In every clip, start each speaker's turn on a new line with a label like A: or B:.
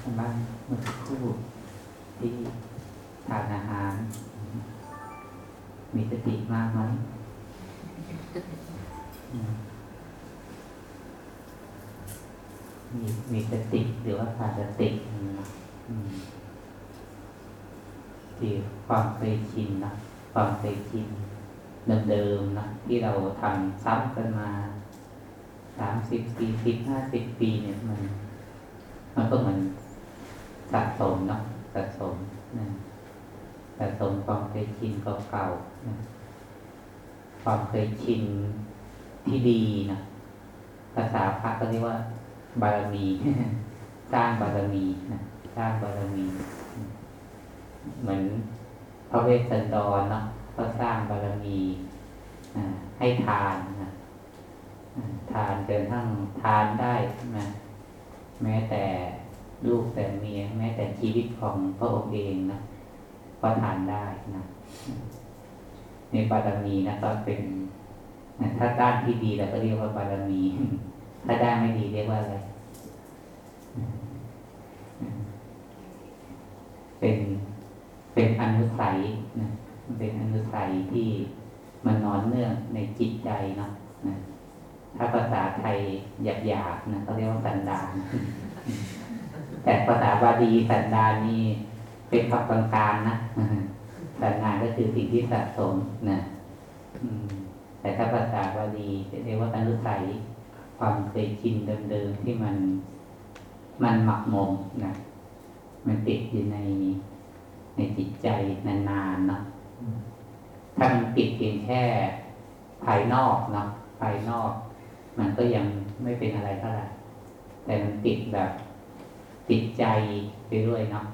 A: ทางบ้านเมื่อสักครู่ที่ทานอาหาร มีสติมากไหมมีมีสติหรือว่าขาดสติอืมอืมที่ความเคยชินนะความเคยชินเดิมๆนะที่เราทำซ้ำกันมาสามสิบสี่สิบห้าสิบปีเนี่ยมัน มันก็เหมือน สะสมเนาะสะสมนะสะสมความเคยชินเก่าๆนะความเคยชินที่ดีนะภาษาพระก็เรียกว่า บารมี สร้างบารมีนะสร้างบารมี เหมือนพระเวสสันดรเนาะก็สร้างบารมีให้ทานนะทานจนทั้งทานได้นะแม้แต่ ลูกแต่เมียแม้แต่ชีวิตของพระองค์เองนะก็ทานได้นะในบารมีนะก็เป็นถ้าด้านที่ดีเราก็เรียกว่าบารมี ถ้าด้านไม่ดีเรียกว่าอะไร เป็นเป็นอนุสัยนะเป็นอนุสัยที่มันนอนเนื่องในจิตใจเนาะนะถ้าภาษาไทยหยาบๆนะเขาเรียกว่าสันดาน แต่ภาษาบาลีสันดานนี่เป็นคำกลางๆนะสันดานก็คือสิ่งที่สะสมนะแต่ถ้าภาษาบาลีเรียกว่าอนุสัยความเคยชินเดิมๆที่มันมันหมักหมมนะมันติดอยู่ในในจิตใจนานๆเนาะถ้ามันติดเพียงแค่ภายนอกเนาะภายนอก มันก็ยังไม่เป็นอะไรเท่าไหร่แต่มันติดแบบ ติดใจไปด้วยเนาะ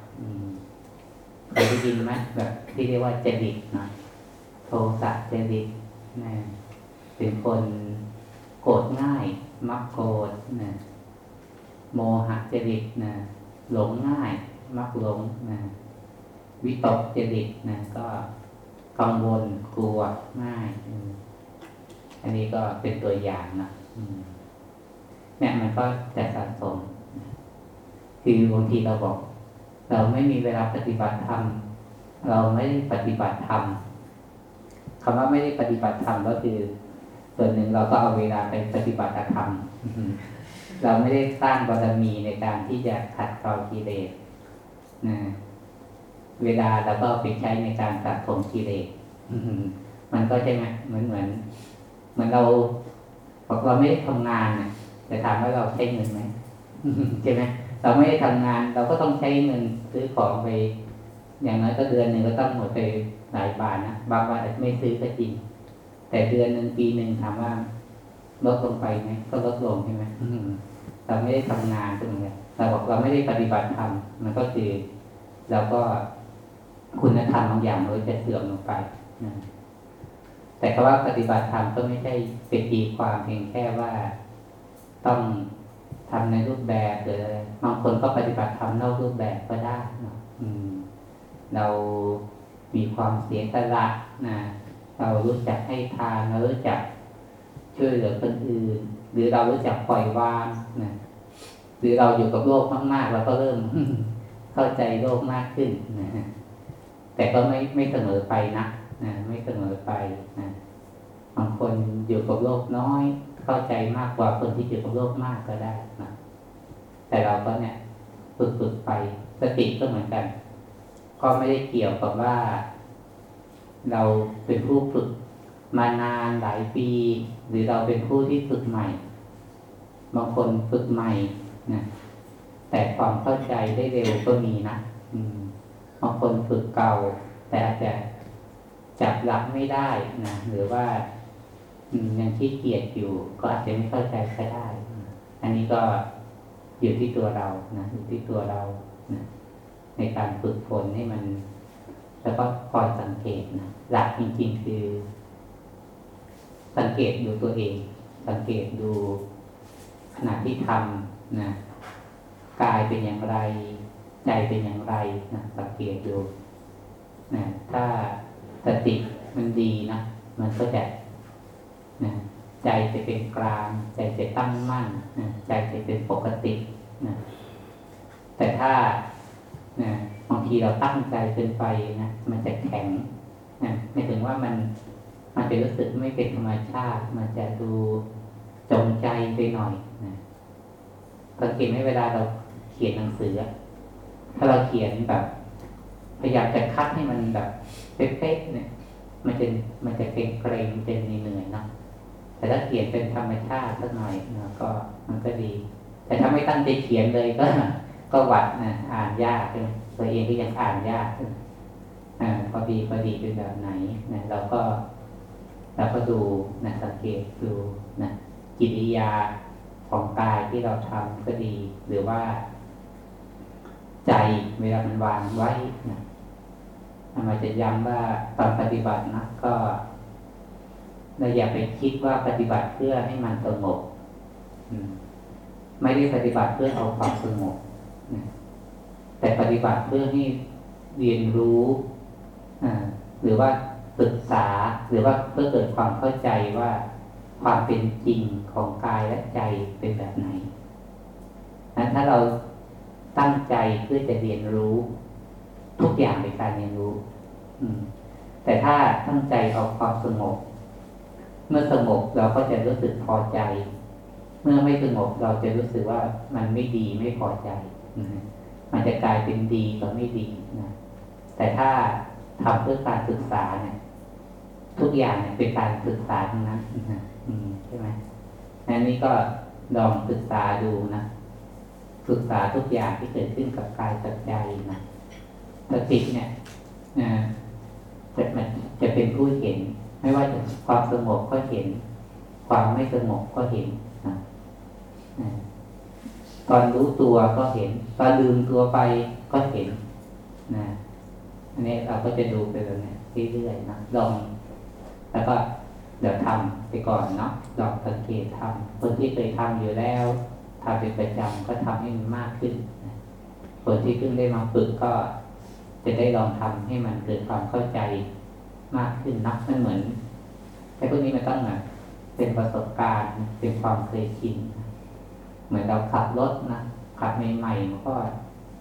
A: เคยได้ยินไหมแบบที่เรียกว่าจริตเนาะโทสะจริตนะเป็นคนโกรธง่าย มักโกรธนะโมหะจริตนะหลงง่าย มักหลงนะวิตกจริตนะก็กังวลกลัวง่าย อันนี้ก็เป็นตัวอย่างนะเนี่ยมันก็จะสะสม คือบางทีเราบอก เราไม่มีเวลาปฏิบัติธรรมเราไม่ได้ปฏิบัติธรรมคำว่าไม่ได้ปฏิบัติธรรมก็คือ ส่วนหนึ่งเราก็เอาเวลาไปปฏิบัติธรรมเราไม่ได้สร้างบารมีในการที่จะขัดเกลากิเลสนะเวลาเราก็ไปใช้ในการสะสมกิเลสมันก็ใช่ไหมเหมือนเหมือนเหมือนเราบอกเราไม่ได้ทำงานนะแต่ถามว่าเราใช้เงินไหมใช่ไหม เราไม่ได้ทำงาน เราก็ต้องใช้เงินซื้อของไป อย่างน้อยก็เดือนหนึ่งก็ต้องหมดไปหลายบาทนะบางวันอาจจะไม่ซื้อก็จริง แต่เดือนหนึ่งปีหนึ่งถามว่าลดลงไปไหมก็ลดลงใช่ไหมมเราไม่ได้ทำงานตรงนี้เราบอกเราไม่ได้ปฏิบัติธรรมมันก็คือเราก็คุณธรรมบางอย่างมันจะเสื่อมลงไปนะแต่คำว่าปฏิบัติธรรมก็ไม่ใช่เป็นตีความเพียงแค่ว่าต้อง ทำในรูปแบบหรืออะไรบางคนก็ปฏิบัติธรรมนอกรูปแบบก็ได้เนาะอืม เรามีความเสียสละนะเรารู้จักให้ทานเรารู้จักช่วยเหลือคนอื่น หรือเรารู้จักปล่อยวางนะหรือเราอยู่กับโลกมากๆเราก็เริ่มเข้าใจโลกมากขึ้นนะแต่ก็ไม่ไม่เสมอไปนะนะไม่เสมอไปนะบางคนอยู่กับโลกน้อย เข้าใจมากกว่าคนที่อยู่กับโลกมากก็ได้นะแต่เราก็เนี่ยฝึกฝึกไปสติก็เหมือนกัน ก็ไม่ได้เกี่ยวกับว่า เราเป็นผู้ฝึกมานานหลายปี หรือเราเป็นผู้ที่ฝึกใหม่บางคนฝึกใหม่นะแต่ความเข้าใจได้เร็วก็มีนะบางคนฝึกเก่า แต่อาจจะจับหลักไม่ได้นะหรือว่า ยังขี้เกียจอยู่ ก็อาจจะไม่เข้าใจก็ได้ อันนี้ก็อยู่ที่ตัวเรานะอยู่ที่ตัวเรานะในการฝึกฝนให้มัน แล้วก็คอยสังเกตนะหลักจริงๆคือ สังเกตดูตัวเอง สังเกตดูขณะที่ทำนะกายเป็นอย่างไร ใจเป็นอย่างไรนะสังเกตดูนะถ้าสติมันดีนะมันก็จะ นะใจจะเป็นกลาง ใจจะตั้งมั่นนะใจจะเป็นปกตินะแต่ถ้านะบางทีเราตั้งใจเกินไปนะมันจะแข็งนะไม่ถึงว่ามันมันจะรู้สึกไม่เป็นธรรมชาติ มันจะดูจงใจไปหน่อยนะสังเกตไหมเวลาเราเขียนหนังสือ ถ้าเราเขียนแบบ พยายามจะคัดให้มันแบบเป๊ะๆเนี่ย มันจะมันจะเกรงเกรงๆมันเหนื่อยเนาะ แต่ถ้าเขียนเป็นธรรมชาติสักหน่อยนะก็มันก็ดี แต่ถ้าไม่ตั้งใจเขียนเลยก็ ก็หวัดนะอ่านยากใช่ไหมตัวเองก็ยังอ่านยากอ่าพอดีพอดีเป็นแบบไหนนะเราก็เราก็ดูนะสังเกตดูนะกิริยาของกายที่เราทำก็ดี หรือว่า ใจเวลามันวางไว้นะทำไมจะย้ำว่าตอนปฏิบัตินะก็ เราอย่าไปคิดว่าปฏิบัติเพื่อให้มันสงบไม่ได้ปฏิบัติเพื่อเอาความสงบแต่ปฏิบัติเพื่อให้เรียนรู้หรือว่าศึกษาหรือว่าเพื่อเกิดความเข้าใจว่าความเป็นจริงของกายและใจเป็นแบบไหนนั้นถ้าเราตั้งใจเพื่อจะเรียนรู้ ทุกอย่างเป็นการเรียนรู้แต่ถ้าตั้งใจเอาความสงบ เมื่อสงบเราก็จะรู้สึกพอใจ เมื่อไม่สงบเราจะรู้สึกว่ามันไม่ดีไม่พอใจนะมันจะกลายเป็นดีกับไม่ดีนะแต่ถ้าทำเพื่อการศึกษาเนี่ย ทุกอย่างเนี่ยเป็นการศึกษาทั้งนั้นนะใช่ไหมอันนี้ก็ลองศึกษาดูนะศึกษาทุกอย่างที่เกิดขึ้นกับกายกับใจนะสติเนี่ยจะมันจะเป็นผู้เห็น ความสงบก็เห็น ความไม่สงบก็เห็นนะตอนรู้ตัวก็เห็น ตอนลืมตัวไปก็เห็นนะอันนี้เราก็จะดูไปแบบนี้เรื่อยๆนะลองแล้วก็เดี๋ยวทำไปก่อนเนาะลองสังเกตทำคนที่เคยทำอยู่แล้วทำเป็นประจำก็ทำให้มันมากขึ้นคนที่เพิ่งได้มาฝึกก็จะได้ลองทำให้มันเกิดความเข้าใจมากขึ้นนะมันเหมือน ไอ้พวกนี้มันต้องอะเป็นประสบการณ์เป็นความเคยชินเหมือนเราขับรถนะขับใหม่ๆมันก็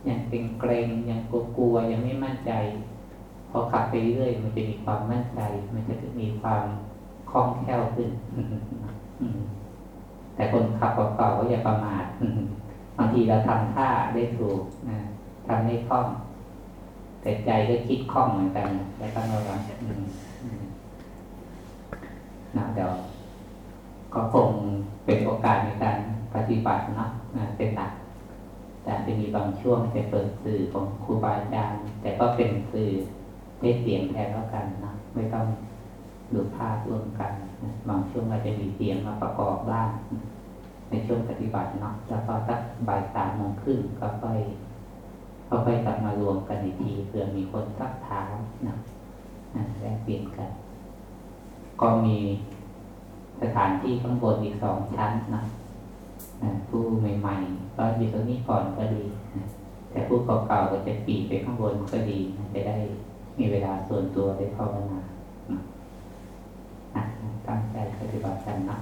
A: ยังเป็นเกรงยังกลัวๆยังไม่มั่นใจ พอขับไปเรื่อยมันจะมีความมั่นใจ มันจะมีความคล่องแคล่วขึ้นแต่คนขับเก่าๆก็อย่าประมาทบางทีเราทำท่าได้ถูกนะทำได้คล่อง แต่ใจก็คิดคล่องเหมือนกันนะแต่ต้องระวัง นะเดี๋ยวก็คงเป็นโอกาสในการปฏิบัตินะนะเป็นหลักแต่จะมีบางช่วงจะเปิดสื่อของครูบาอาจารย์แต่ก็เป็นสื่อได้เสียงแทนแล้วกันนะไม่ต้องดูภาพร่วมกันนะบางช่วงอาจจะมีเสียงมาประกอบบ้างนในช่วงปฏิบัติเนาะแล้วก็สักบ่ายสามโมงครึ่งก็ค่อยก็ค่อยกลับมารวมกันอีกทีเผื่อมีคนสักถามนะนะแลกเปลี่ยนกัน ก็มีสถานที่ข้างบนอีกสองชั้นนะผู้ใหม่ๆก็อยู่ตรงนี้ก่อนก็ดีนะแต่ผู้เก่าๆก็จะปีไปข้างบนก็ดีนะจะได้มีเวลาส่วนตัวได้ภาวนาตั้งใจปฏิบัติกันนะ